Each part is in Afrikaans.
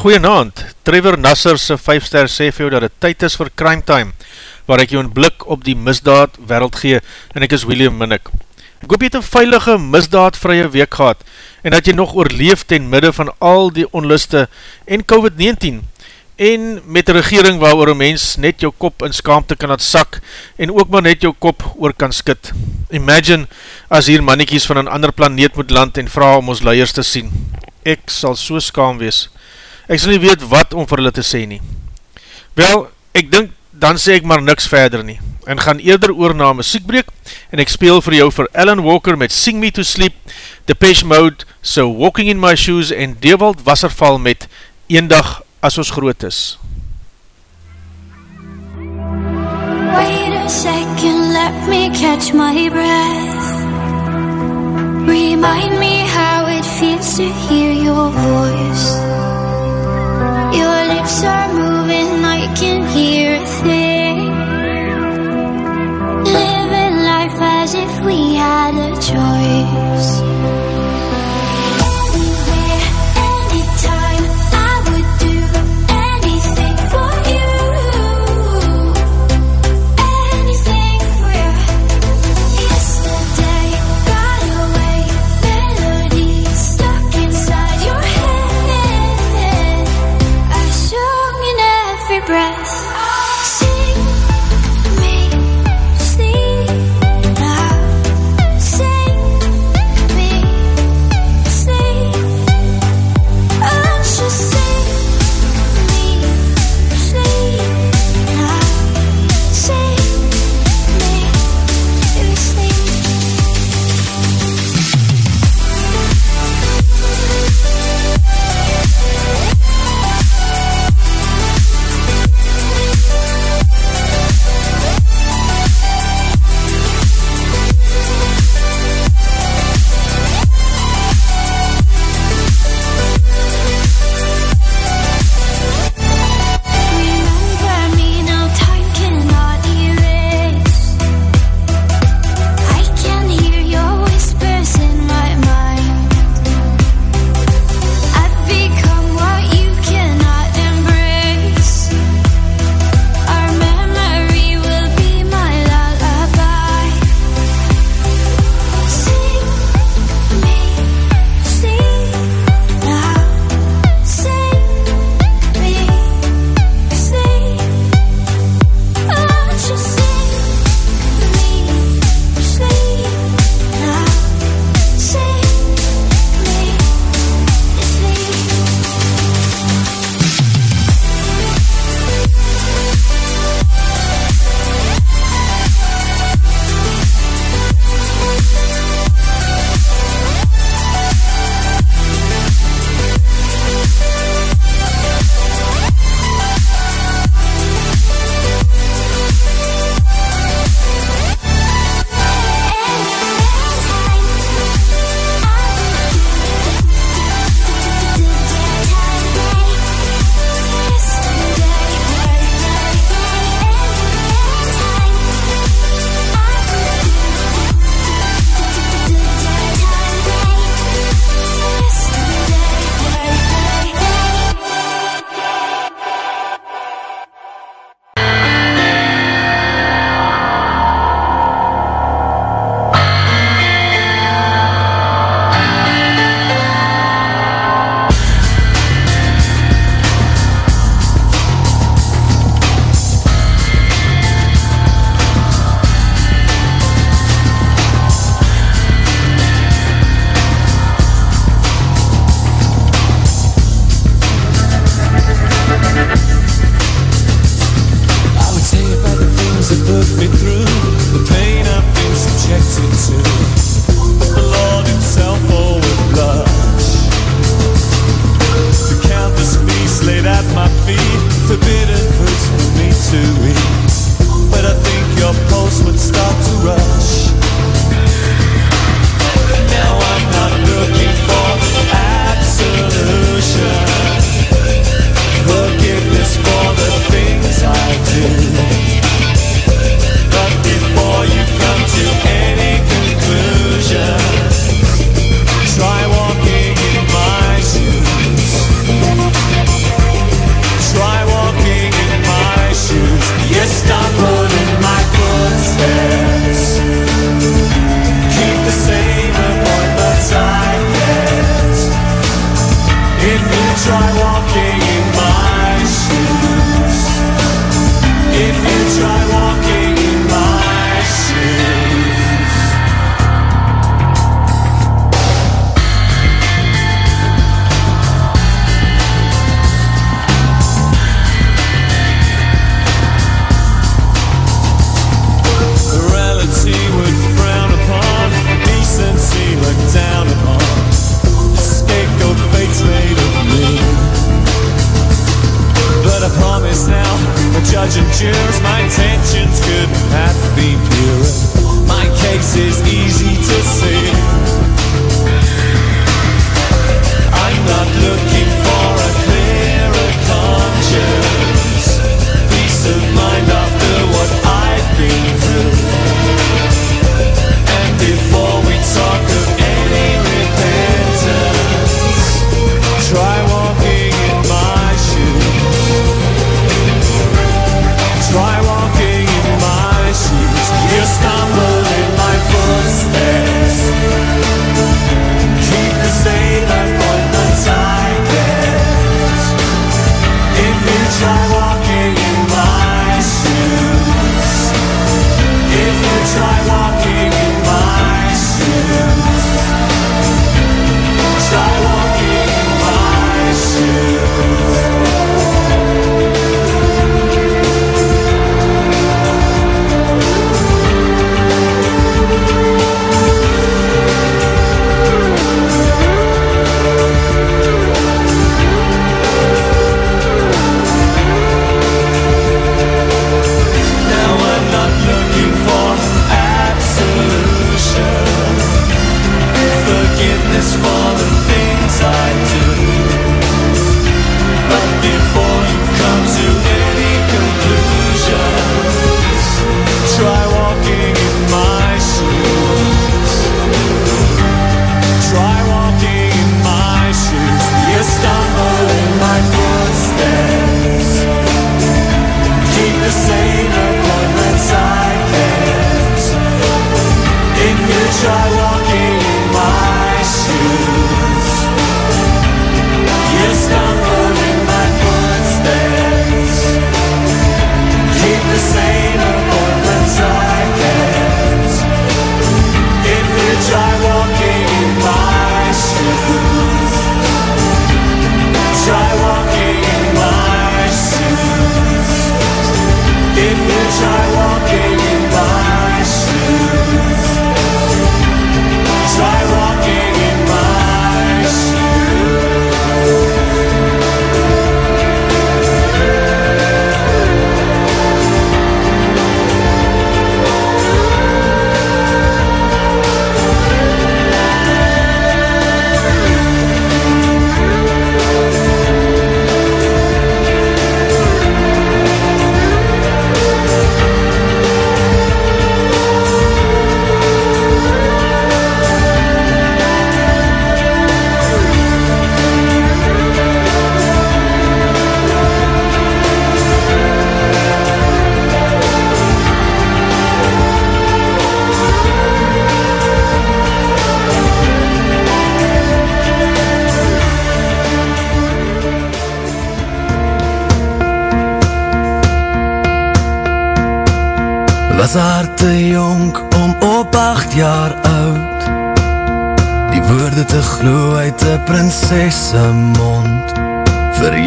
Goeie naand, Trevor Nasser se 5 ster sê vir jou dat het tyd is vir Crime Time, waar ek jou een blik op die misdaad wereld gee, en ek is William Minnick. Ek hoop jy het een veilige misdaadvrije week gehad, en dat jy nog oorleef ten midde van al die onluste en COVID-19, en met die regering waar oor een mens net jou kop in skaamte kan het sak, en ook maar net jou kop oor kan skit. Imagine as hier mannekies van een ander planeet moet land en vraag om ons leiers te sien. Ek sal so skaam wees ek sal nie weet wat om vir hulle te sê nie. Wel, ek dink, dan sê ek maar niks verder nie, en gaan eerder oor na muziekbreek, en ek speel vir jou vir Alan Walker met Sing Me To Sleep, Depeche Mode, So Walking In My Shoes, en Dewald Wasserval met Eendag As Ons Groot Is. Wait a second, let me catch my breath Remind me how it feels to hear your voice 天。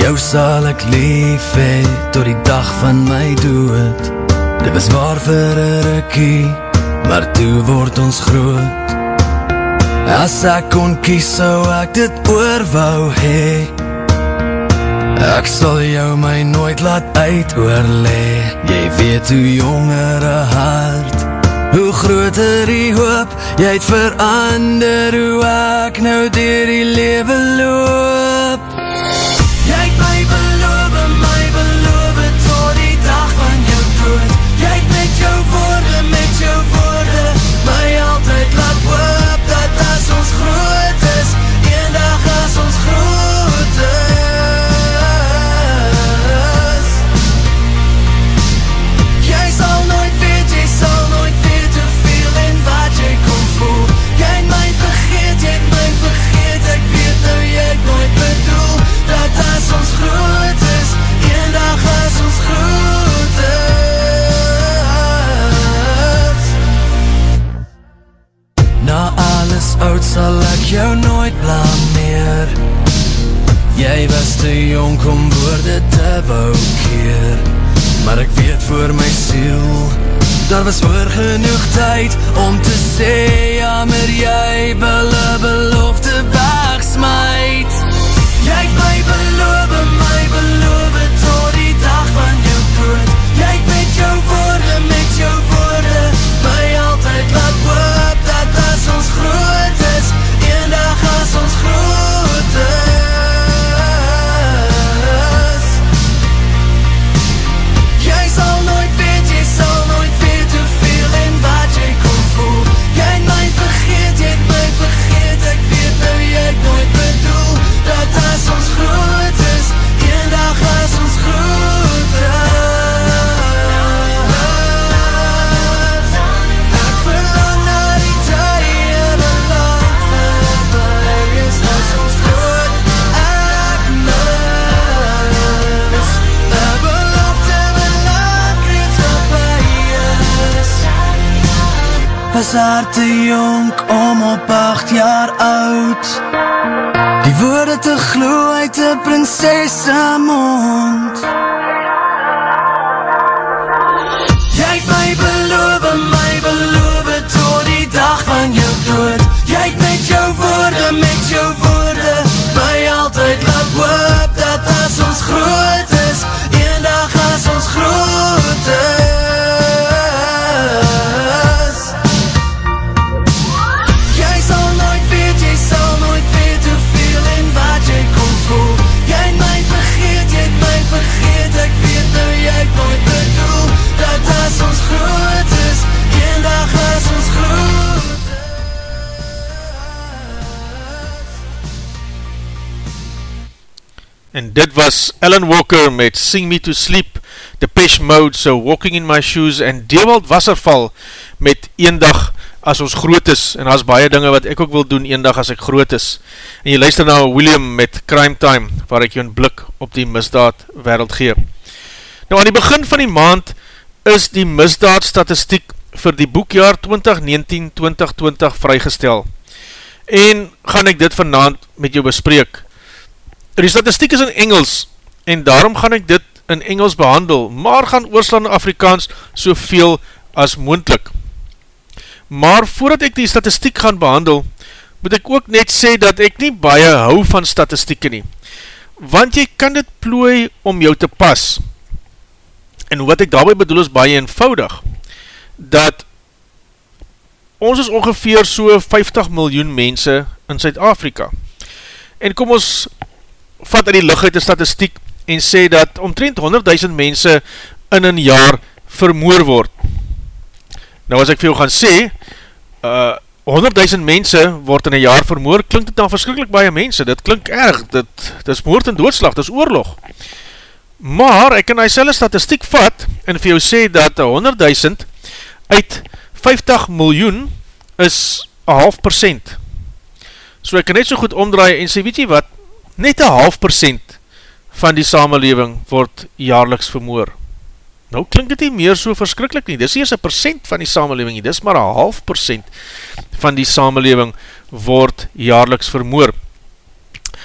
Jou sal ek lief hee tot die dag van my dood. Dit was waar vir een rikkie, maar toe word ons groot. As ek kon kies sou ek dit oor wou hee Ek sal jou my nooit laat uit oorlee Jy weet hoe jongere hart Hoe groter die hoop. Jy het verander hoe ek nou dier die leven loop Daar was oor genoeg tyd om te sê dit was Alan Walker met Sing Me To Sleep, Depeche Mode, So Walking In My Shoes en Dewald Wasserval met Eendag As Ons Groot Is. En as baie dinge wat ek ook wil doen Eendag As Ek Groot Is. En jy luister nou William met Crime Time, waar ek jou een blik op die misdaad wereld gee. Nou aan die begin van die maand is die misdaad statistiek vir die boekjaar 2019-2020 vrygestel. En gaan ek dit vanavond met jou bespreek. Die statistiek is in Engels en daarom gaan ek dit in Engels behandel, maar gaan Oorsland Afrikaans soveel as moendlik. Maar voordat ek die statistiek gaan behandel, moet ek ook net sê dat ek nie baie hou van statistieke nie. Want jy kan dit plooi om jou te pas. En wat ek daarby bedoel is baie eenvoudig. Dat ons is ongeveer so 50 miljoen mense in Suid-Afrika. En kom ons vat in die lucht uit die statistiek en sê dat omtrent 100.000 mense in een jaar vermoor word. Nou as ek vir jou gaan sê, uh, 100.000 mense word in een jaar vermoor, klink dit dan verskrikkelijk baie mense, dit klink erg, dit, dit is moord en doodslag, dit is oorlog. Maar ek kan hy selle statistiek vat en vir jou sê dat 100.000 uit 50 miljoen is een half percent. So ek kan net so goed omdraai en sê, weet jy wat, net een half percent van die samenleving word jaarliks vermoor. Nou klink dit nie meer so verskrikkelijk nie, dis eers een percent van die samenleving nie, dis maar een half percent van die samenleving word jaarliks vermoor.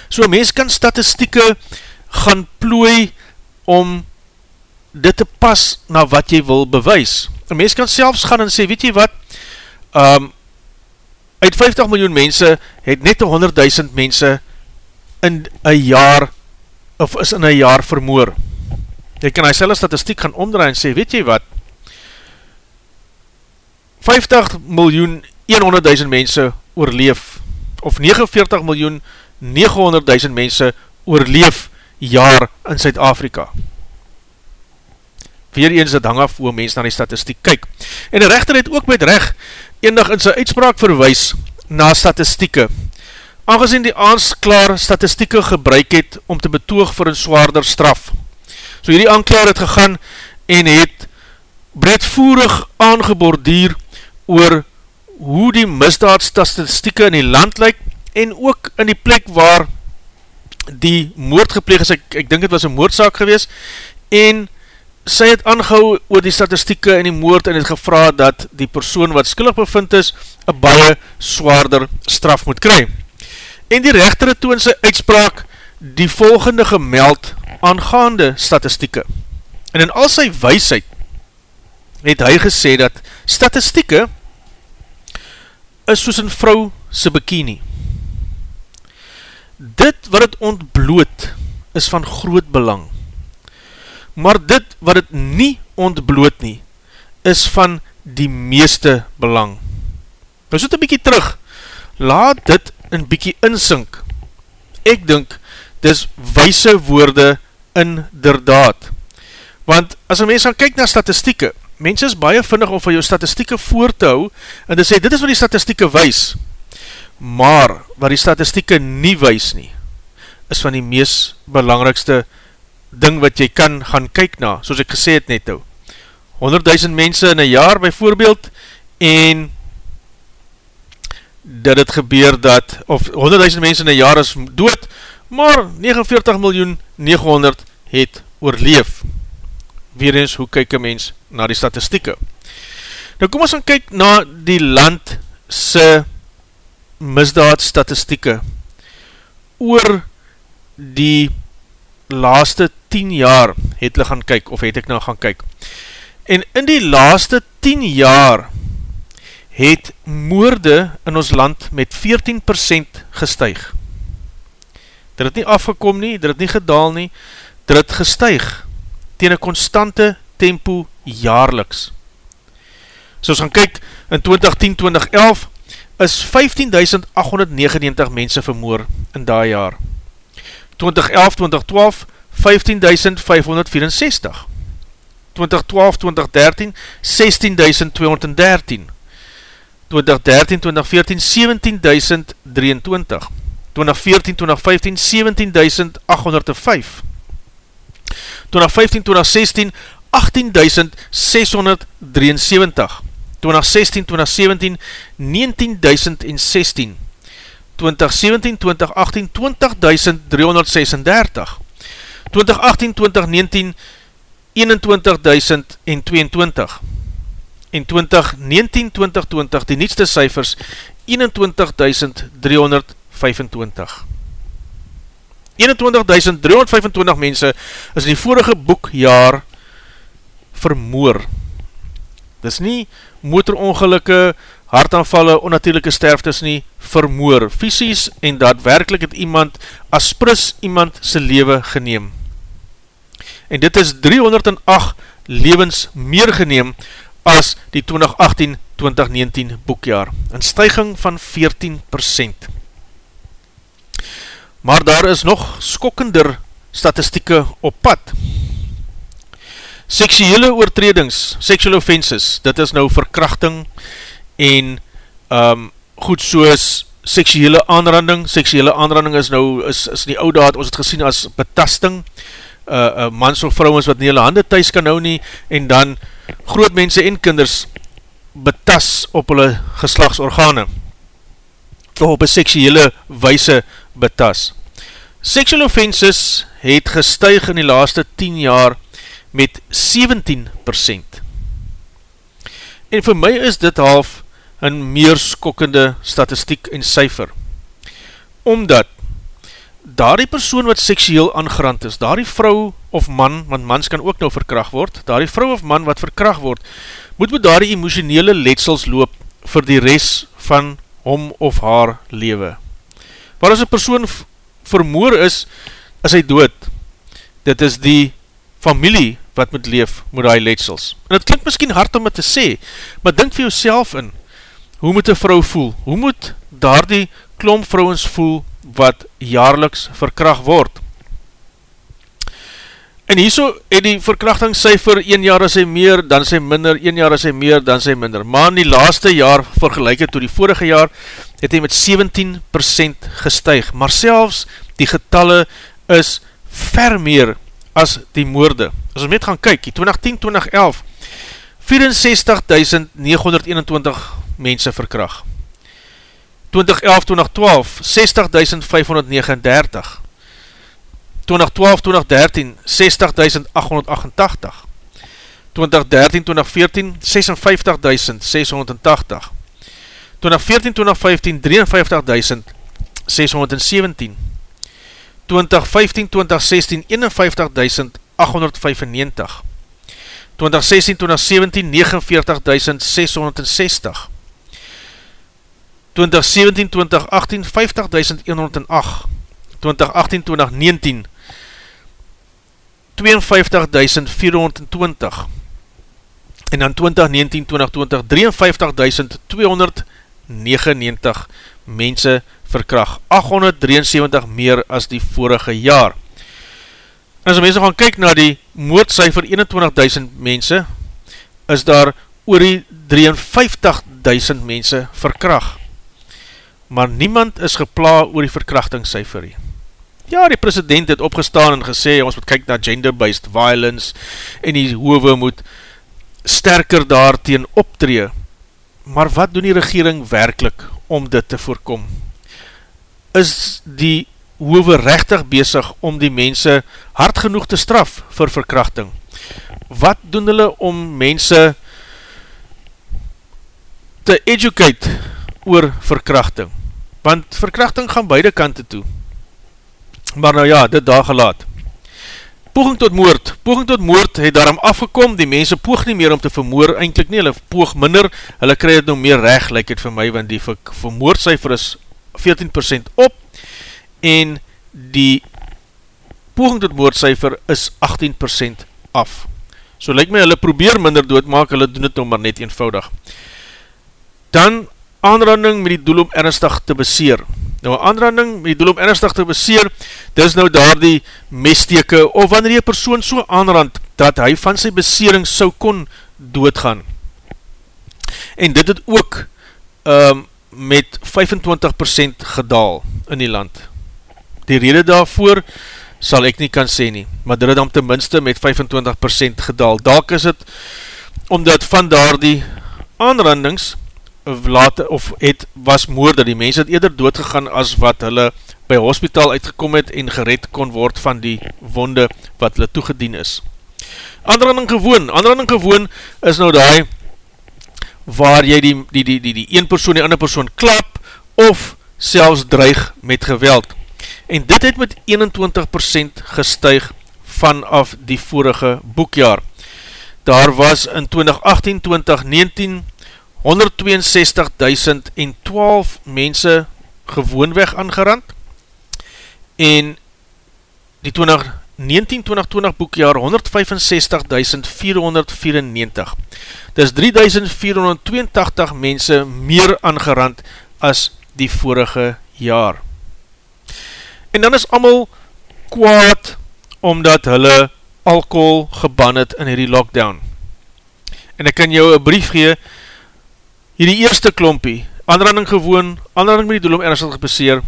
So mens kan statistieke gaan plooi om dit te pas na wat jy wil bewys. Een mens kan selfs gaan en sê, weet jy wat, um, uit 50 miljoen mense het net 100.000 mense in een jaar of is in een jaar vermoor. Jy kan hy selle statistiek gaan omdraai en sê, weet jy wat, 50 miljoen 100.000 mense oorleef, of 49 miljoen 900.000 mense oorleef jaar in Suid-Afrika. Weer eens het hang af hoe mens na die statistiek kyk. En die rechter het ook met recht eendag in sy uitspraak verwijs na statistieke, aangezien die aansklaar statistieke gebruik het om te betoog vir een zwaarder straf. So hierdie aanklaar het gegaan en het breedvoerig aangebordier oor hoe die misdaadstatistieke in die land lyk en ook in die plek waar die moord gepleeg is, ek, ek dink het was een moordzaak gewees, en sy het aangehou oor die statistieke in die moord en het gevra dat die persoon wat skillig bevind is, een baie zwaarder straf moet kry. En die rechter het toe in sy uitspraak die volgende gemeld aangaande statistieke. En in al sy weisheid het hy gesê dat statistieke is soos een vrou sy bikini. Dit wat het ontbloot is van groot belang. Maar dit wat het nie ontbloot nie, is van die meeste belang. Nou soot een bykie terug, laat dit een bykie insink. Ek dink, dis wijse woorde inderdaad. Want as een mens gaan kyk na statistieke, mens is baie vinnig om van jou statistieke voor te hou, en te sê, dit is wat die statistieke wees. Maar, wat die statistieke nie wees nie, is van die mees belangrikste ding wat jy kan gaan kyk na, soos ek gesê het net hou. 100.000 mense in een jaar bijvoorbeeld, en dat het gebeur dat, of 100.000 mense in een jaar is dood, maar 49 miljoen 900 het oorleef. Weer eens, hoe kyk een mens na die statistieke? Nou kom ons gaan kyk na die land se misdaad statistieke oor die laaste 10 jaar het hulle gaan kyk, of het ek nou gaan kyk. En in die laaste 10 jaar het moorde in ons land met 14% gestuig. Dit het nie afgekom nie, dit het nie gedaal nie, dit het gestuig tegen een constante tempo jaarliks. So ons gaan kyk, in 2010-2011 is 15.899 mense vermoor in daai jaar. 2011-2012 15.564 2012-2013 16.213 2013, 2014, 17.023. 2014, 2015, 17.805. 2015, 2016, 18.673. 2016, 2017, 19.016. 2017, 2018, 20.336. 2018, 2019, 21.022 en 2019-2020 die nietste cijfers 21.325 21.325 mense is in die vorige boekjaar vermoor. Dis nie motorongelukke hartaanvalle, onnatuurlijke sterftes nie vermoor, fysies en daadwerkelijk het iemand as pris iemand sy lewe geneem. En dit is 308 levens meer geneem as die 2018-2019 boekjaar, een stijging van 14%. Maar daar is nog skokkender statistieke op pad. Seksuele oortredings, sexual offenses, dit is nou verkrachting en um, goed soos seksuele aanranding, seksuele aanranding is nou, is, is in die oude had ons het gesien as betasting, uh, uh, mans of vrouwens wat nie hulle hande thuis kan hou nie, en dan groot mense en kinders betas op hulle geslagsorgane of op een seksuele weise betas. Sexual offenses het gestuig in die laaste 10 jaar met 17%. En vir my is dit half een meer skokkende statistiek en cijfer. Omdat daar die persoon wat seksueel aangerand is, daar die vrou of man, want mans kan ook nou verkracht word, daar die vrou of man wat verkracht word, moet met daar die emotionele letsels loop vir die res van hom of haar lewe. Waar as een persoon vermoor is, is hy dood. Dit is die familie wat moet leef, moet hy letsels. En het klink miskien hard om het te sê, maar denk vir jouself in, hoe moet een vrou voel? Hoe moet daar die klomp vrouwens voel wat jaarliks verkracht word. En hierso het die verkrachtingscijfer 1 jaar as hy meer, dan sy minder, 1 jaar as hy meer, dan sy minder. Maar in die laaste jaar, vergelijk het to die vorige jaar, het hy met 17% gestuig. Maar selfs die getalle is ver meer as die moorde. As ons met gaan kyk, die 2010-2011, 64.921 mense verkracht. 2011-2012, 60.539. 2012-2013, 60.888. 2013-2014, 56.680. 2014-2015, 53.617. 2015, 2016, 51.895. 2016, 2017, 49.660. 2017, 2018, 50.108. 2018, 2019, 52.420. En dan 2019, 2020, 53.299 mense verkracht. 873 meer as die vorige jaar. En as mense gaan kyk na die moordcijfer 21.000 mense, is daar oor die 53.000 mense verkracht. Maar niemand is gepla oor die verkrachtingscijfer hier. Ja, die president het opgestaan en gesê, ons moet kyk na gender-based violence en die hove moet sterker daarteen optree. Maar wat doen die regering werkelijk om dit te voorkom? Is die hove rechtig bezig om die mense hard genoeg te straf vir verkrachting? Wat doen hulle om mense te educate oor verkrachting? Want verkrachting gaan beide kante toe. Maar nou ja, dit daar gelaat. Poging tot moord. Poging tot moord het daarom afgekom, die mense poog nie meer om te vermoor, eindelijk nie, hulle poog minder, hulle krij het nou meer recht, lyk het vir my, want die vermoordcijfer is 14% op, en die poging tot moordcijfer is 18% af. So lyk my, hulle probeer minder doodmaak, hulle doen het nou maar net eenvoudig. Dan aanranding met die doel om ernstig te beseer. Nou, aanranding met die doel om ernstig te beseer, dit is nou daar die mesteke, of wanneer die persoon so aanrand, dat hy van sy besering sou kon doodgaan. En dit het ook um, met 25% gedaal in die land. Die rede daarvoor sal ek nie kan sê nie, maar dit het dan tenminste met 25% gedaal. Dalk is het, omdat van daar die aanrandings, laat, of het was moorde, die mens het eerder doodgegaan as wat hulle by hospitaal uitgekom het en gered kon word van die wonde wat hulle toegedien is. Anderanding gewoon, anderanding gewoon is nou die waar jy die, die, die, die, die een persoon die ander persoon klap of selfs dreig met geweld. En dit het met 21% gestuig vanaf die vorige boekjaar. Daar was in 2018, 2019 162.012 mense gewoonweg aangerand. En die 2019-2020 boekjaar 165.494 dis 3.482 mense meer aangerand as die vorige jaar. En dan is allemaal kwaad omdat hulle alcohol geban het in hierdie lockdown. En ek kan jou een brief gee hierdie eerste klompie, aanranding gewoon, aanranding met die doel om ernstig gebaseer,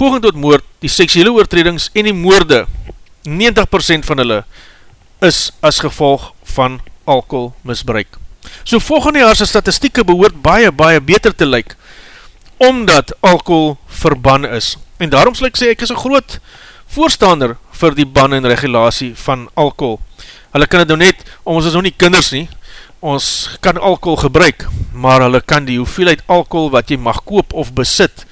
poging tot moord, die seksuele oortredings en die moorde, 90% van hulle is as gevolg van alcohol misbruik. So volgende jaarse statistieke behoort baie, baie beter te lyk, omdat alcohol verban is. En daarom sal ek sê, ek is een groot voorstander vir die ban en regulatie van alcohol. Hulle kan het nou net, ons is nou nie kinders nie, ons kan alcohol gebruik, maar hulle kan die hoeveelheid alcohol wat jy mag koop of besit,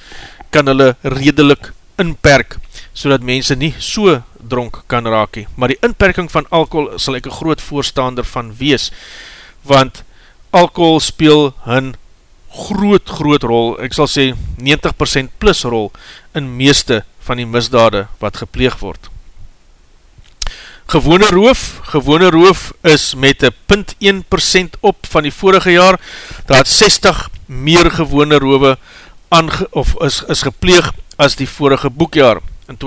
kan hulle redelik inperk, so dat mense nie so dronk kan raak he. Maar die inperking van alcohol sal ek een groot voorstander van wees, want alcohol speel hun groot, groot rol, ek sal sê 90% plus rol, in meeste van die misdade wat gepleeg word. Gewone roof, gewone roof is met 'n 0.1% op van die vorige jaar. Daar het 60 meer gewone roof of is is gepleeg as die vorige boekjaar. In 2018-2019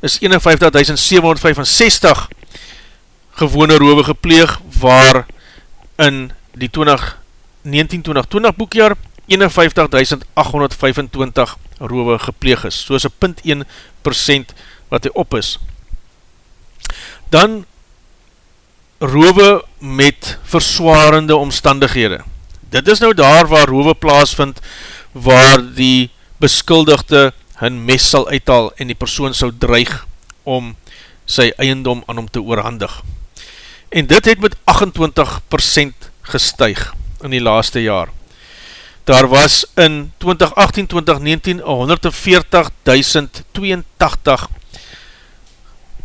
is 51765 gewone roof gepleeg waar in die 2019-2020 boekjaar 51825 roof gepleeg is. So is 'n 0.1% wat hy op is dan rove met verswarende omstandighede. Dit is nou daar waar rove plaas vind, waar die beskuldigde hun mes sal uithaal en die persoon sal dreig om sy eiendom aan hom te oorhandig. En dit het met 28% gestuig in die laaste jaar. daar was in 2018-2019 140.082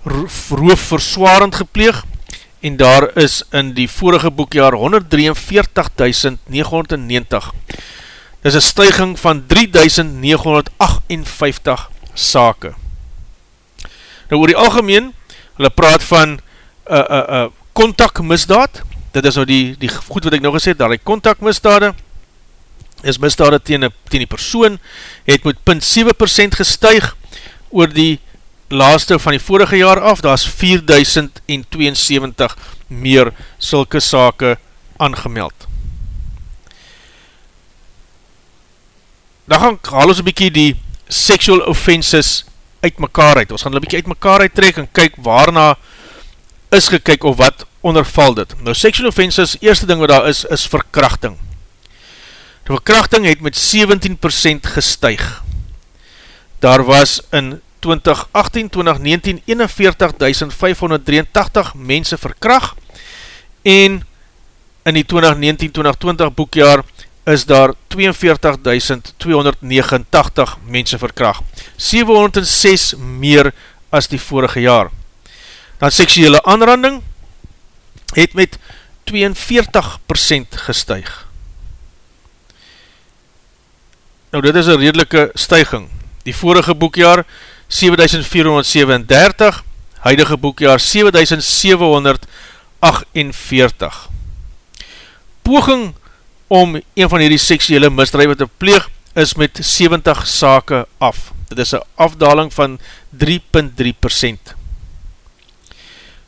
roof verswarend gepleeg en daar is in die vorige boekjaar 143.990 Dit is een stijging van 3.958 sake. Nou oor die algemeen, hulle praat van uh, uh, uh, kontakmisdaad, dit is nou die, die goed wat ek nou gesê, daar die kontakmisdaade, is misdaade teen, teen die persoon, het met 0.7% gestuig oor die laaste van die vorige jaar af, daar is 4072 meer sulke sake aangemeld. Dan gaan haal ons een bykie die sexual offenses uit mekaar uit. Ons gaan een bykie uit mekaar uit trek en kyk waarna is gekyk of wat onderval dit. Nou sexual offenses, eerste ding wat daar is, is verkrachting. De verkrachting het met 17% gestuig. Daar was in 2018, 2019, 41.583 mense verkracht en in die 2019-2020 boekjaar is daar 42.289 mense verkracht. 706 meer as die vorige jaar. Dan seksuele aanranding het met 42% gestuig. Nou dit is een redelike stuiging. Die vorige boekjaar 7437, huidige boekjaar 7748. Poging om een van hierdie seksuele misdrijwe te pleeg is met 70 sake af. Dit is een afdaling van 3.3%.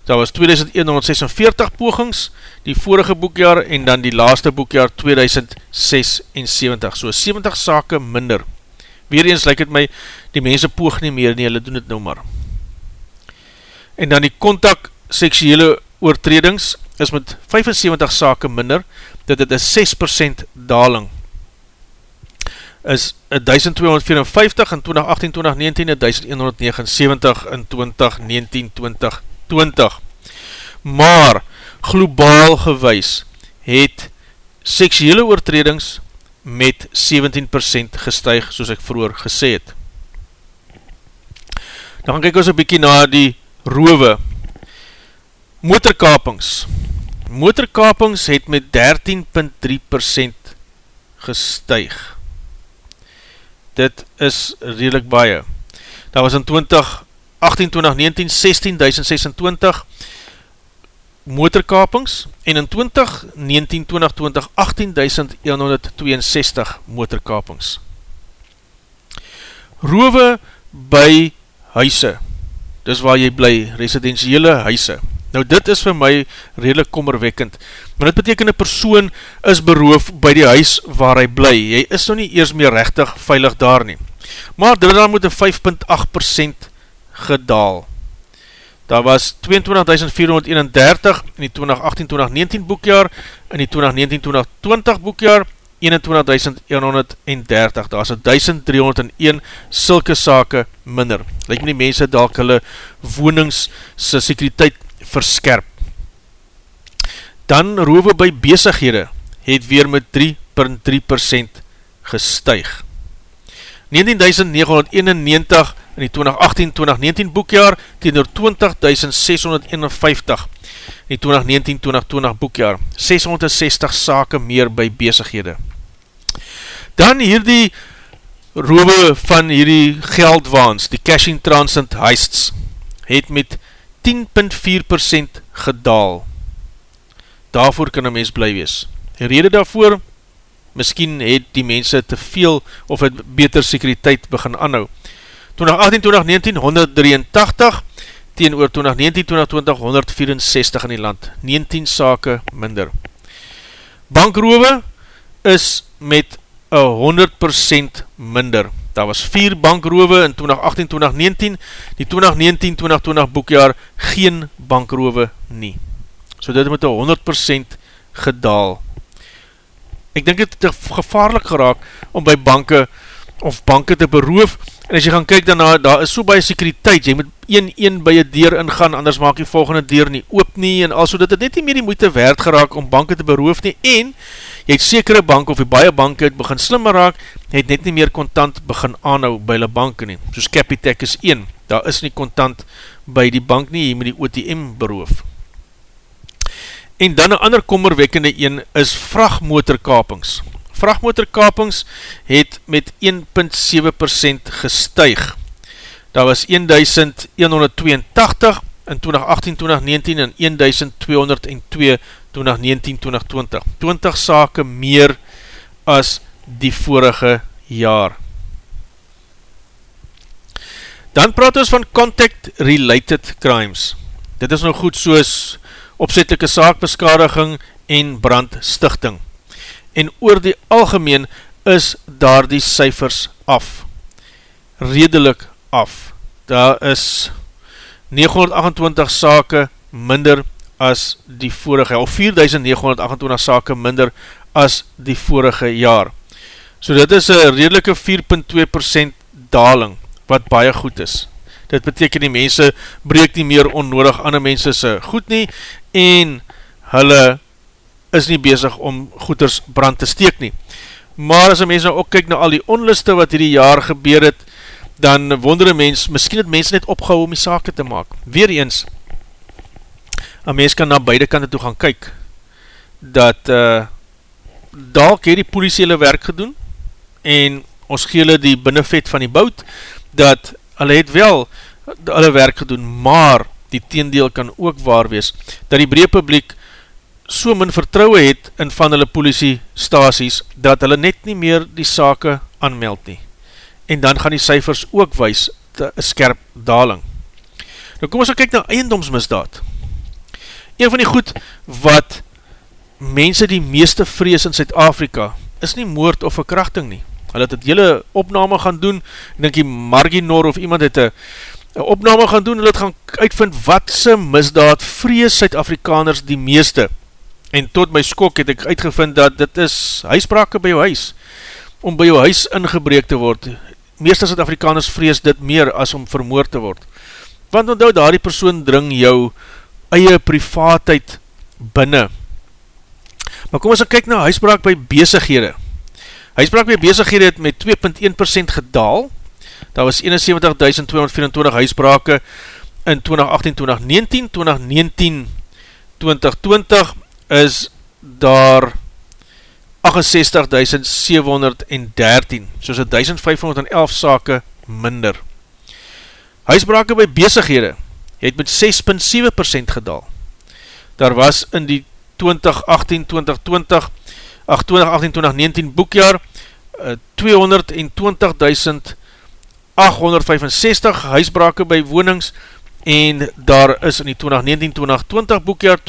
Daar was 2146 pogings, die vorige boekjaar en dan die laaste boekjaar 2076, so 70 sake minder. Weereens lyk het my, die mense poog nie meer nie, hulle doen het nou maar. En dan die kontak seksuele oortredings is met 75 sake minder, dit het is 6% daling. Is 1254 in 2018, 2019, 1179 in 2019, 2020. Maar, globaal gewys, het seksuele oortredings met 17% gestuig, soos ek vroeger gesê het. Dan gaan kyk ons een bykie na die rove. Motorkapings. Motorkapings het met 13.3% gestuig. Dit is redelijk baie. Daar was in 2018, 2019, 16.026 motorkapings en in 2019, 2020, 18.162 motorkapings. Rove by huise, dis waar jy bly, residentiële huise. Nou dit is vir my redelijk kommerwekkend, maar dit beteken een persoon is beroof by die huis waar hy bly. Jy is nou nie eers meer rechtig veilig daar nie. Maar dit dan moet een 5.8% gedaal daar was 22.431 in die 2018-2019 boekjaar, in die 2019-2020 boekjaar 21.130, daar is 1.301 sulke sake minder. Lyk nie mense dalk hulle woningse sekuriteit verskerp. Dan rove by bezighede het weer met 3.3% gestuig. 19.991 in die 2018-2019 boekjaar teenoor 20.651 in die 2019-2020 boekjaar 660 sake meer by bezighede dan hierdie robe van hierdie geldwaans die cashing transit heists het met 10.4% gedaal. Daarvoor kan een mens bly wees. Die rede daarvoor miskien het die mense te veel of het beter sekuriteit begin anhou 2018, 2019, 183, teen oor 2019, 2020, 164 in die land, 19 sake minder. Bankrove is met 100% minder. Daar was 4 bankrove in 2018, 2019, die 2019, 2020 boekjaar geen bankrove nie. So dit met 100% gedaal. Ek het het gevaarlik geraak om by banke of banke te beroof En as jy gaan kyk daarna, daar is so baie sekuriteit, jy moet een een by jy deur ingaan, anders maak jy volgende deur nie oop nie, en also dat het net nie meer die moeite werd geraak om banken te beroof nie, en jy het sekere bank, of jy baie banken het begin slimmer raak, jy het net nie meer kontant begin aanhou by die banken nie, soos Capitec is 1, daar is nie kontant by die bank nie, jy moet die OTM beroof. En dan een ander kommerwekkende een is vrachtmotorkapings vrachtmotorkapings het met 1.7% gestuig. Daar was 1182 in 2018, 2019 en 1202 2019, 2020. 20 sake meer as die vorige jaar. Dan praat ons van contact related crimes. Dit is nou goed soos opzettelike saakbeskadiging en brandstichting en oor die algemeen is daar die cijfers af. Redelik af. Daar is 928 sake minder as die vorige, of 4928 sake minder as die vorige jaar. So dit is een redelike 4.2% daling, wat baie goed is. Dit beteken die mense breek nie meer onnodig aan die mense se goed nie, en hulle is nie bezig om goeders brand te steek nie. Maar as een mens nou ook kyk na al die onliste wat hierdie jaar gebeur het, dan wonder een mens, miskien het mens net opgehou om die sake te maak. Weer eens, een mens kan na beide kante toe gaan kyk, dat uh, dalk het die politie hulle werk gedoen, en ons gee hulle die binnenvet van die bout, dat hulle het wel hulle werk gedoen, maar die teendeel kan ook waar wees, dat die breed publiek so min vertrouwe het in van hulle politiestasies, dat hulle net nie meer die sake aanmeld nie. En dan gaan die cijfers ook wees te skerp daling. Nou kom ons kyk na eiendomsmisdaad. Een van die goed wat mense die meeste vrees in Zuid-Afrika, is nie moord of verkrachting nie. Hulle het het hele opname gaan doen, ek denk die Marginor of iemand het een opname gaan doen, hulle het gaan uitvind wat sy misdaad vrees Zuid-Afrikaners die meeste En tot my skok het ek uitgevind dat dit is huisbrake by jou huis, om by jou huis ingebreek te word. Meestal Zuid-Afrikaners vrees dit meer as om vermoord te word. Want onthou daar die persoon dring jou eie privaatheid binne. Maar kom ons kyk na huisbraak by bezighede. Huisbraak by bezighede het met 2.1% gedaal. Daar was 71.224 huisbrake in 2018-2019, 2019-2020 is daar 68.713, soos 1511 sake minder. Huisbrake by bezighede het met 6.7% gedaal. Daar was in die 2018-2020 2018-2019 boekjaar 220.865 uh, huisbrake by wonings en daar is in die 2019-2020 boekjaar 205.995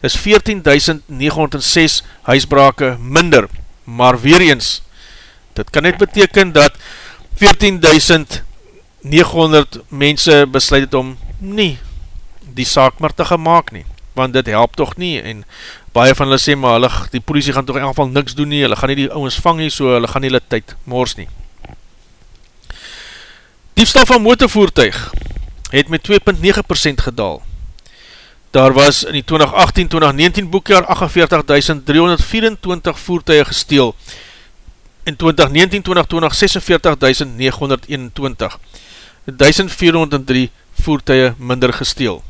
dis 14.906 huisbrake minder. Maar weer eens dit kan net beteken dat 14.900 mense besluit het om nie die saak maar te gemaakt nie want dit help toch nie. En baie van hulle sê maar hulle, die politie gaan toch in geval niks doen nie. Hulle gaan nie die ouwens vang nie so hulle gaan nie hulle tyd moors nie Diefstal van motorvoertuig het met 2.9% gedaal. Daar was in die 2018-2019 boekjaar 48.324 voertuig gesteel. In 2019-2020 46.921. 1403 voertuig minder gesteel.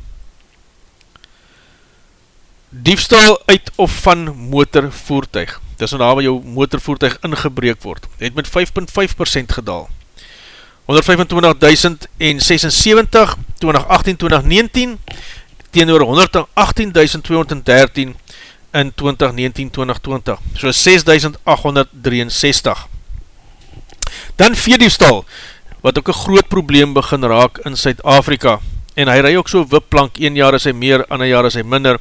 Diefstal uit of van motorvoertuig. Dit is nou daar waar jou motorvoertuig ingebreek word. Het met 5.5% gedaal. 125.076 2018-2019 teenoor 118.213 in 2019-2020 so 6.863 dan veediefstal wat ook een groot probleem begin raak in Suid-Afrika. En hy rij ook so wipplank 1 jaar is hy meer, ander jaar is hy minder.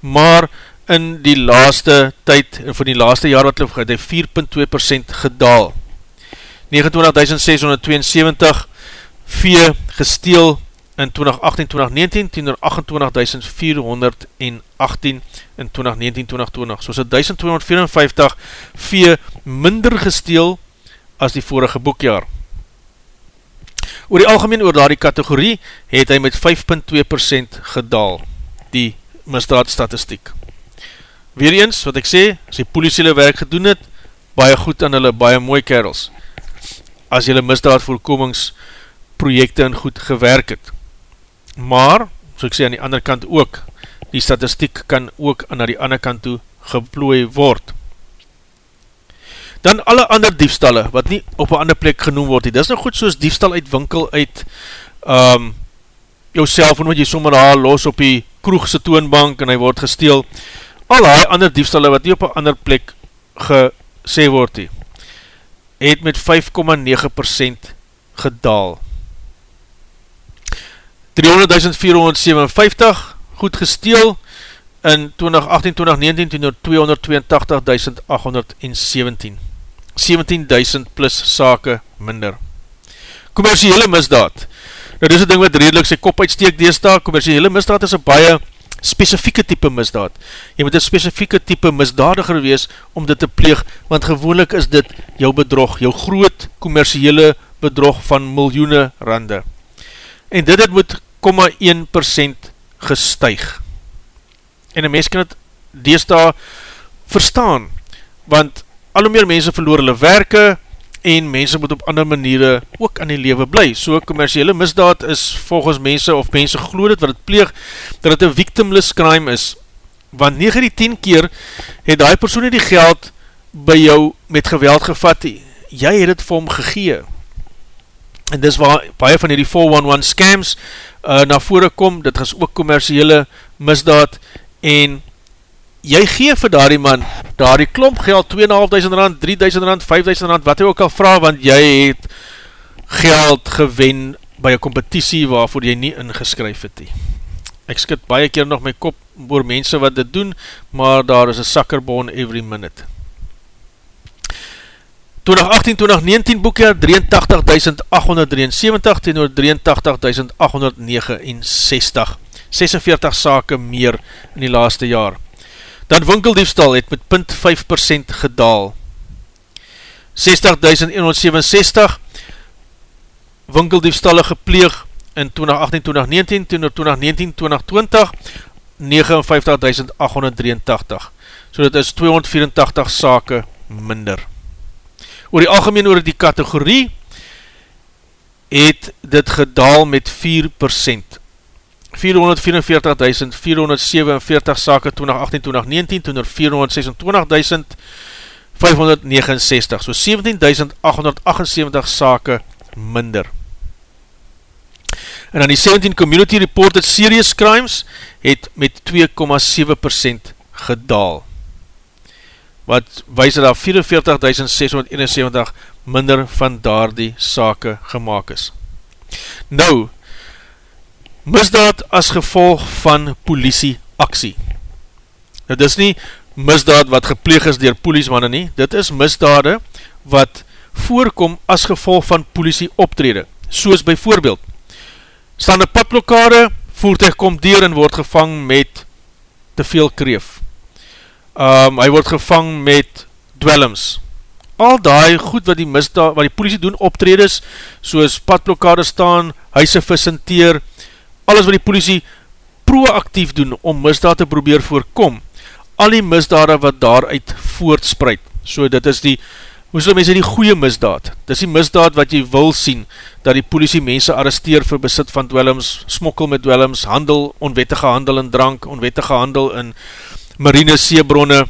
Maar in die laaste tyd en vir die laaste jaar wat hy 4.2% gedaal 29.672 vee gesteel in 2018-2019 teenoor 28.418 in 2019-2020 soos 1254 vee minder gesteel as die vorige boekjaar. Oor die algemeen oor daar die kategorie het hy met 5.2% gedaal, die misdaadstatistiek. Weer eens, wat ek sê, as die politie hulle werk gedoen het, baie goed aan hulle, baie mooi kerels, as julle misdaadvoorkomingsprojekte en goed gewerk het. Maar, so ek sê aan die ander kant ook, die statistiek kan ook aan die ander kant toe geplooi word. Dan alle ander diefstalle, wat nie op een ander plek genoem word, dit is nou goed soos diefstal uit winkel uit um, jou cellfoon, wat jy sommer haal, los op die kroegse toonbank, en hy word gesteel, al die ander diefstalle, wat nie op een ander plek gesê word nie, het met 5,9% gedaal. 300.457 goed gesteel, in 2018-2019 ten 282.817. 17.000 plus sake minder. Commerciele misdaad. Nou dis een ding wat redelijk sy kop uitsteek deesdaag. Commerciele misdaad is een baie specifieke type misdaad. Jy moet een specifieke type misdadiger wees om dit te pleeg, want gewoonlik is dit jou bedrog, jou groot commerciele bedrog van miljoene rande. En dit het moet 0,1% gestuig en een mens kan het deesda verstaan, want al hoe meer mense verloor hulle werke, en mense moet op ander maniere ook aan die lewe bly. So commerciele misdaad is volgens mense, of mense geloof het wat het pleeg, dat het een victimless crime is, want 9 die 10 keer het die persoon die geld by jou met geweld gevat, jy het het vir hom gegee. En dis waar baie van die 411 scams uh, na vore kom, dit is ook commerciele misdaad, en jy gee vir daar die man, daar die klomp geld, 2.500 rand, 3.000 rand, 5.000 rand, wat hy ook al vraag, want jy het geld gewen by een competitie waarvoor jy nie ingeskryf het nie. Ek skit baie keer nog my kop oor mense wat dit doen, maar daar is een sakkerbon every minute. 2018-2019 boekjaar 83.873 ten oor 83.869 46 sake meer in die laaste jaar. Dan winkeldiefstal het met 0.5% gedaal. 60.167 winkeldiefstalle gepleeg in 2018-2019, toen 2019-2020 59.883. So dit is 284 sake minder. Oor die algemeen oor die kategorie het dit gedaal met 4%. 444.447 sake 2018-2019 toen er 426.569 so 17.878 sake minder. En dan die 17 Community Reported Serious Crimes het met 2,7% gedaal wat wees dat 44.671 minder van daar die sake gemaakt is. Nou misdaad as gevolg van politie aksie. Dit is nie misdaad wat gepleeg is dier poliesmanne nie, dit is misdaade wat voorkom as gevolg van politie optrede, soos by voorbeeld. Staan een padblokkade, voertuig kom dier en word gevang met te veel kreef. Um, hy word gevang met dwellings. Al die goed wat die misdaad, wat die politie doen optredes, soos padblokkade staan, huise visenteer, alles wat die politie proactief doen om misdaad te probeer voorkom, al die misdaad wat daaruit voortspreid, so dit is die, hoe sal mense die goeie misdaad, dit is die misdaad wat jy wil sien, dat die politie mense arresteer vir besit van dwellings, smokkel met dwellings, handel, onwettige handel in drank, onwettige handel in marine seebronne,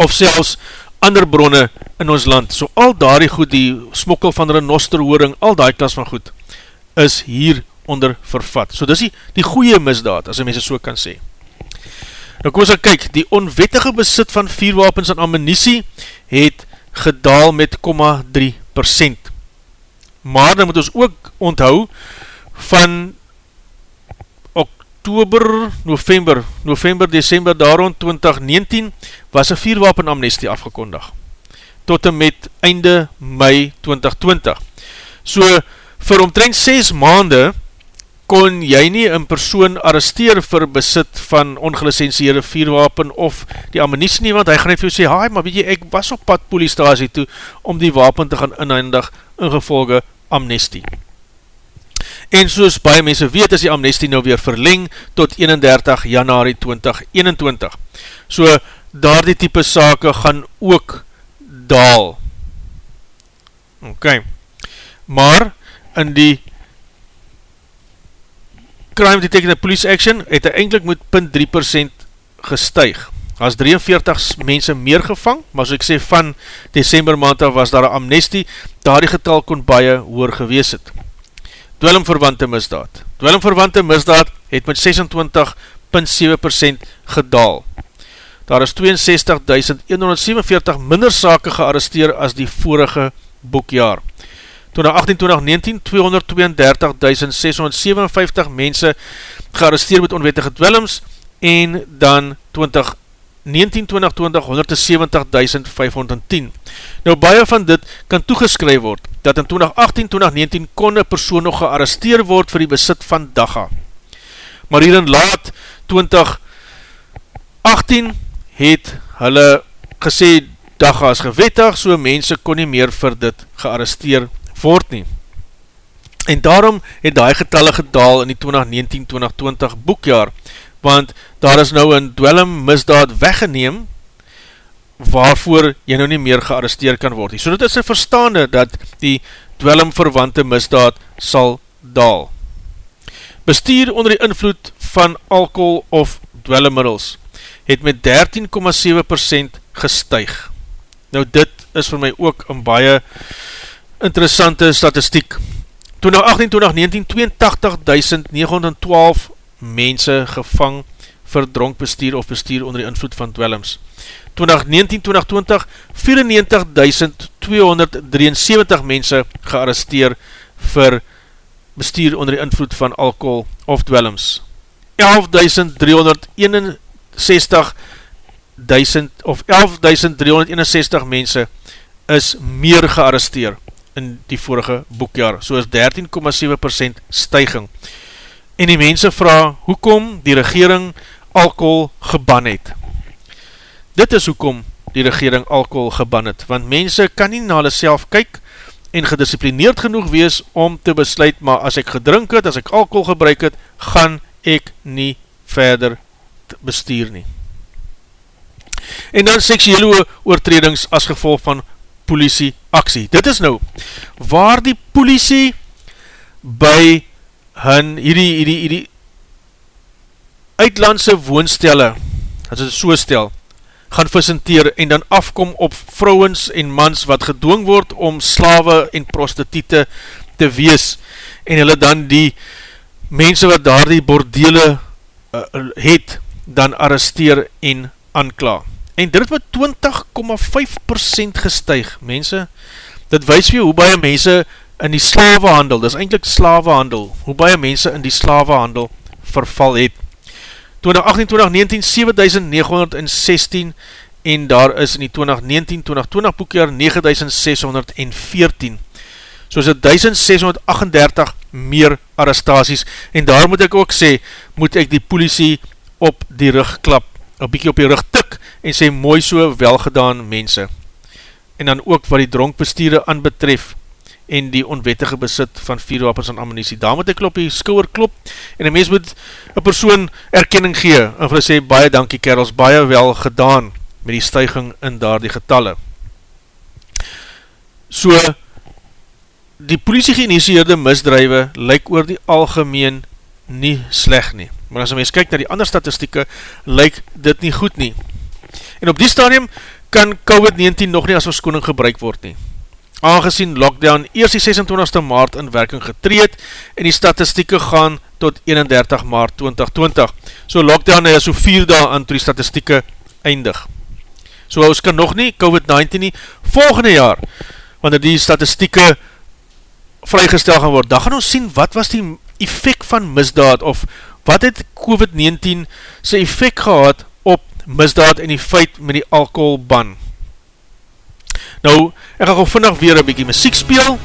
of selfs ander bronne in ons land, so al daar die goed, die smokkel van renosterhoring, al die klas van goed, is hier onder vervat. So dis die, die goeie misdaad, as die mense so kan sê. Nou kom ons kyk, die onwettige besit van vierwapens en ammunisie het gedaal met 0,3%. Maar dan moet ons ook onthou van oktober, november, november, december daarom 2019 was een vierwapen amnestie afgekondig. Tot en met einde mei 2020. So vir omtrent 6 maande kon jy nie in persoon arresteer vir besit van ongelicenseerde vierwapen of die ammunisie nie, want hy gaan net vir jou sê, haai, maar weet jy, ek was op pad poliestasie toe om die wapen te gaan inhandig in gevolge amnestie. En soos baie mense weet, is die amnestie nou weer verleng tot 31 januari 2021. So, daar die type sake gaan ook daal. Ok, maar in die crime detected police action het hy eindelijk met 0.3% gestuig. Daar is 43 mense meer gevang, maar soos ek sê, van december maand af was daar een amnestie, daar die getal kon baie hoor gewees het. Dwellingverwante misdaad. Dwellingverwante misdaad het met 26.7% gedaal. Daar is 62.147 minder sake gearresteer as die vorige boekjaar. 2018-2019 232.657 mense gearresteer met onwettige dwellings en dan 2019-2020 170.510. Nou baie van dit kan toegeskryf word dat in 2018-2019 kon een persoon nog gearresteer word vir die besit van Daga. Maar hier in laat 2018 het hulle gesê Daga is gewettig, so mense kon nie meer vir dit gearresteer word word nie. En daarom het die getalle gedaal in die 2019-2020 boekjaar, want daar is nou een dwellum misdaad weggeneem, waarvoor jy nou nie meer gearresteer kan word. So dit is een verstaande dat die dwellum verwante misdaad sal daal. Bestuur onder die invloed van alcohol of dwellemiddels het met 13,7% gestuig. Nou dit is vir my ook een baie interessante statistiek. Toen nou 18, 2019, 82.912 mense gevang vir dronk bestuur of bestuur onder die invloed van dwellings. 2019, 2020, 94.273 mense gearresteer vir bestuur onder die invloed van alcohol of dwellings. 11.361 of 11.361 mense is meer gearresteer in die vorige boekjaar, soos 13,7% stuiging. En die mense vraag, hoekom die regering alcohol geban het? Dit is hoekom die regering alcohol geban het, want mense kan nie na hulle self kyk en gedisciplineerd genoeg wees om te besluit, maar as ek gedrink het, as ek alcohol gebruik het, gaan ek nie verder bestuur nie. En dan seksuele oortredings as gevolg van politie aksie. Dit is nou, waar die politie by hun hierdie, hierdie, hierdie uitlandse woonstelle, as het so stel, gaan visenteer en dan afkom op vrouwens en mans wat gedwong word om slawe en prostitute te wees en hulle dan die mense wat daar die bordele uh, het, dan arresteer en aanklaar en dit het met 20,5% gestuig, mense, dit wees vir hoe baie mense in die slavehandel, dit is eindelijk slavehandel, hoe baie mense in die slavehandel verval het. 2018, 2019, 7916 en daar is in die 2019, 2020 boekjaar 9614. So is het 1638 meer arrestaties en daar moet ek ook sê, moet ek die politie op die rug klap, een bykie op die rug tik en sê mooi so welgedaan mense. En dan ook wat die dronkbestuurde aan betref en die onwettige besit van vierwapens en ammunisie. Daar moet ek klop die skouwer klop en die mens moet een persoon erkenning gee en vir sê baie dankie kerels, baie wel gedaan met die stuiging in daar die getalle. So, die politie geïnitieerde misdrijwe lyk oor die algemeen nie sleg nie. Maar as een mens kyk na die ander statistieke, lyk dit nie goed nie. En op die stadium kan COVID-19 nog nie as verskoning gebruik word nie. Aangezien lockdown eers die 26 maart in werking getreed en die statistieke gaan tot 31 maart 2020. So lockdown is so 4 dae aan toe die statistieke eindig. So ons kan nog nie COVID-19 nie volgende jaar, wanneer die statistieke vrygestel gaan word, dan gaan ons sien wat was die effect van misdaad of wat het COVID-19 sy effect gehad misdaad en die feit met die alcoholban. Nou, ek gaan gewoon vannig weer een bykie muziek speel.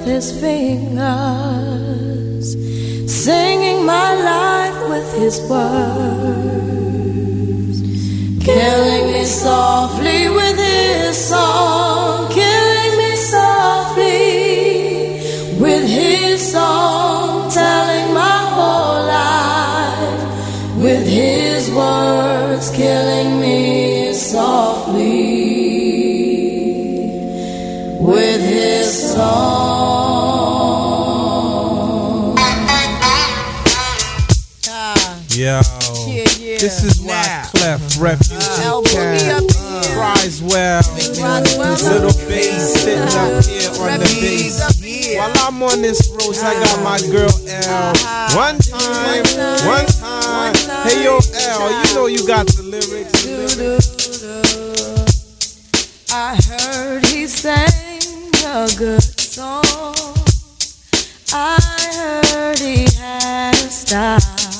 with his fingers, singing my life with his words, killing me softly with his song. Yo. Yeah, yeah. This is why now. Clef Refuge uh, Cab cries well. Little bass sitting up here on the bass. While I'm on this roast, I got my girl L. One time, one time. Hey yo, L, you know you got the lyrics. The lyrics. I heard he sang a good song. I heard he had style.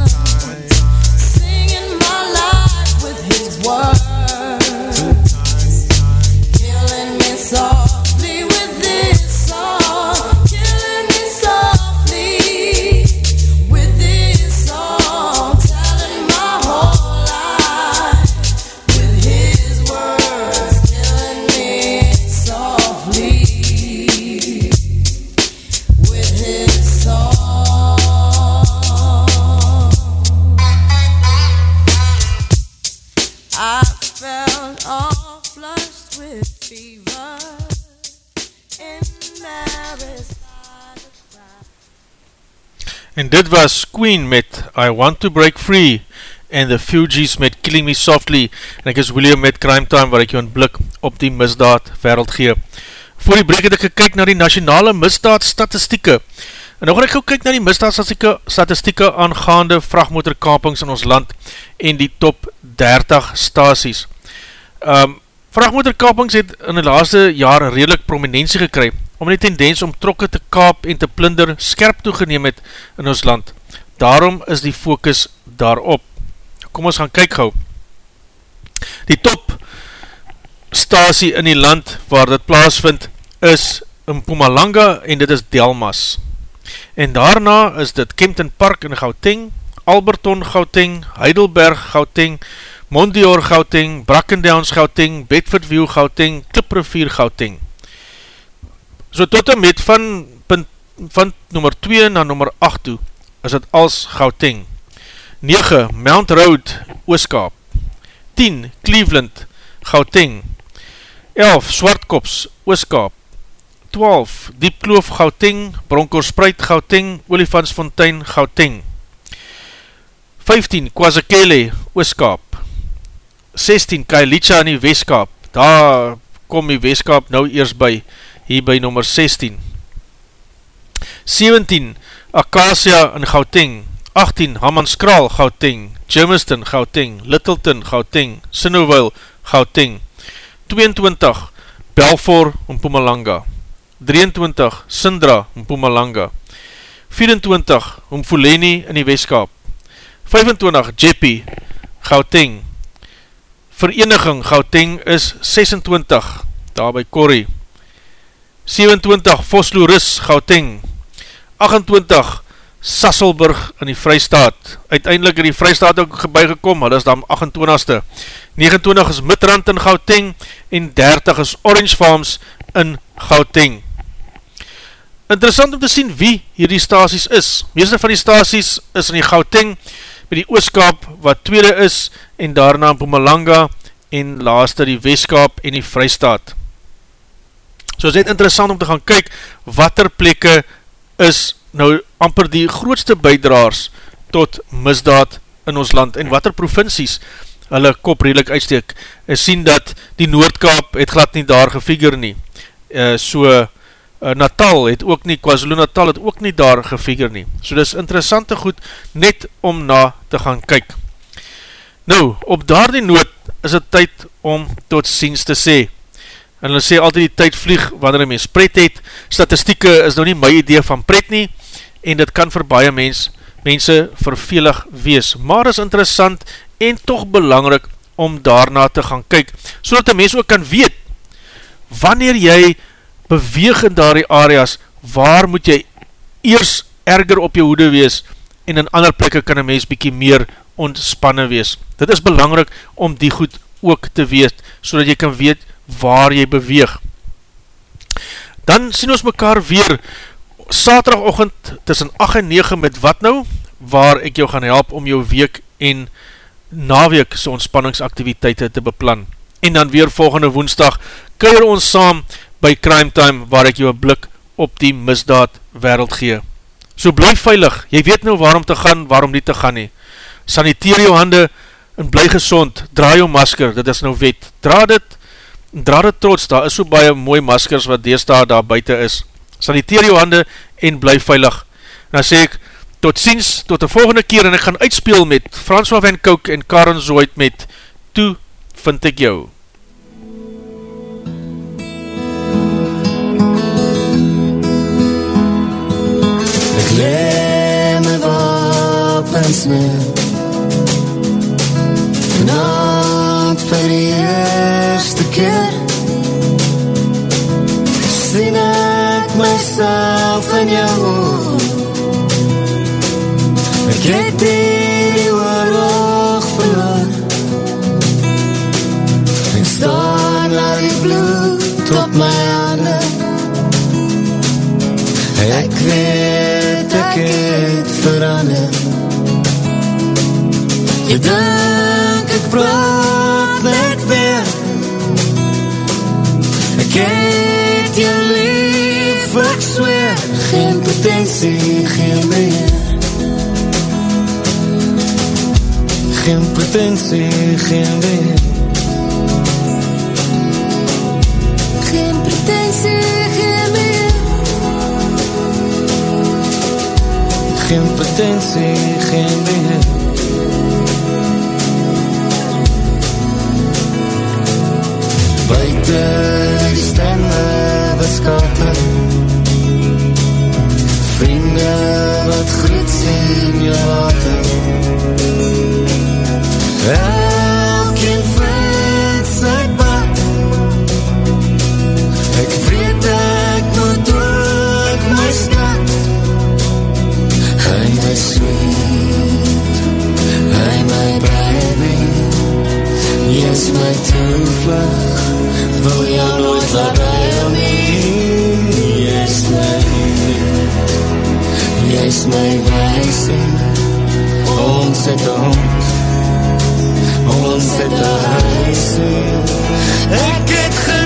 Queen met I Want To Break Free en The Fugees met Killing Me Softly en ek is William met Crime Time waar ek jou een blik op die misdaad wereld gee. Voor die breek het ek gekyk na die nationale misdaad statistieke en nou gaan ek ook kyk na die misdaad statistieke aangaande vrachtmotorkapings in ons land en die top 30 stasies. Um, vrachtmotorkapings het in die laaste jaar redelijk prominentie gekry om die tendens om trokke te kaap en te plinder skerp toegeneem het in ons land. Daarom is die focus daarop. Kom ons gaan kyk gauw. Die top stasie in die land waar dit plaasvind is in Pumalanga en dit is Delmas. En daarna is dit Kempton Park in Gauteng, Alberton Gauteng, Heidelberg Gauteng, Mondior Gauteng, Brackendowns Gauteng, Bedfordview Gauteng, Kliprivier Gauteng. So tot en met van, punt, van nummer 2 na nummer 8 toe, is het als Gauteng. 9. Mount Road, Ooskaap 10. Cleveland, Gauteng 11. Swartkops, Ooskaap 12. Diepkloof, Gauteng Bronkorspruit, Gauteng Olifantsfontein, Gauteng 15. Kwazakele, Ooskaap 16. Kailicha in die Westkaap daar kom die Westkaap nou eers by hier by nummer 16 17. Acacia in Gauteng 18. Hammanskraal, Gauteng Germiston, Gauteng Littleton, Gauteng Sinnowil, Gauteng 22. Belfort, Mpumalanga 23. Sindra, Mpumalanga 24. Mfuleni in die Westkaap 25. Jeppy, Gauteng Vereniging Gauteng is 26, daar by Corrie. 27. Vosloris, Gauteng. 28. Sasselburg in die Vrystaat. Uiteindelik in die Vrystaat ook bygekom, hulle is dan 28ste 29 is Midrand in Gauteng En 30 is Orange Farms in Gauteng. Interessant om te sien wie hierdie staties is. Meeste van die staties is in die Gauteng Met die Ooskaap wat tweede is En daarna Pumalanga En laaste die Westkaap en die Vrystaat. So is dit interessant om te gaan kyk Wat er plekke is nou amper die grootste bijdraars tot misdaad in ons land en wat er provincies hulle kop redelijk uitsteek. En sien dat die Noordkaap het glad nie daar gefigure nie. Uh, so Natal het ook nie, KwaZulu Natal het ook nie daar gefigure nie. So dis interessante goed net om na te gaan kyk. Nou, op daar die nood is het tyd om tot ziens te sê. En hulle sê altyd die tyd vlieg wanneer een mens pret het. Statistieke is nou nie my idee van pret nie en dit kan vir baie mens, mense vervelig wees, maar is interessant en toch belangrik om daarna te gaan kyk, so dat die mens ook kan weet, wanneer jy beweeg in daar die areas, waar moet jy eers erger op jou hoede wees, en in ander plekke kan een mens bykie meer ontspanne wees. Dit is belangrik om die goed ook te weet, so jy kan weet waar jy beweeg. Dan sien ons mekaar weer saterdagochtend tussen 8 en 9 met wat nou, waar ek jou gaan help om jou week en naweek so ontspanningsaktiviteite te beplan. En dan weer volgende woensdag keur ons saam by Crime Time waar ek jou een blik op die misdaad wereld gee. So bly veilig, jy weet nou waarom te gaan, waarom nie te gaan nie. Saniteer jou hande en bly gezond, draai jou masker, dit is nou wet. Dra dit, dra dit trots, daar is so baie mooie maskers wat deesdaad daar buiten is saniteer jou hande en bly veilig. En dan sê ek, tot ziens, tot die volgende keer, en ek gaan uitspeel met François Van Kouk en Karen Zoid met Toe vind ek jou. Wapens met Vanavond vir die eerste keer Sien ek myself in jou Ek het die oorlog verloor Ek staan na die bloed op my hande Ek weet ek het verander Denk ek praat net weer. Ek het jou lief, ek zweer Geen potentie, geen meer. Geen potentie, geen weer. Geen pretensie, geen meer. Geen potentie, geen weer Buiten die stemme beskater Vriende wat groet sien jou water Elkeen vind sy pad. Ek weet ek moet ook my stad. Hy my sweet Hy my baby. Yes my toevlug Wil jou nooit laat huil nie Yes my Yes my wijse Ons het hond wat hy sê Ek het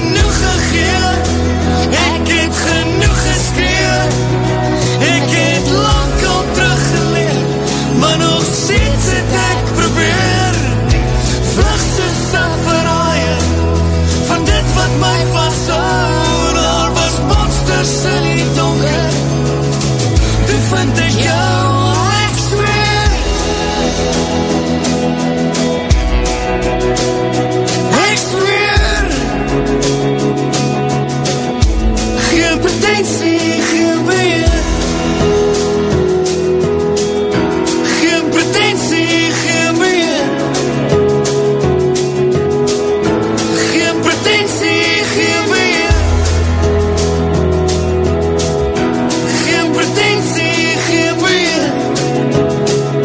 infantesceu.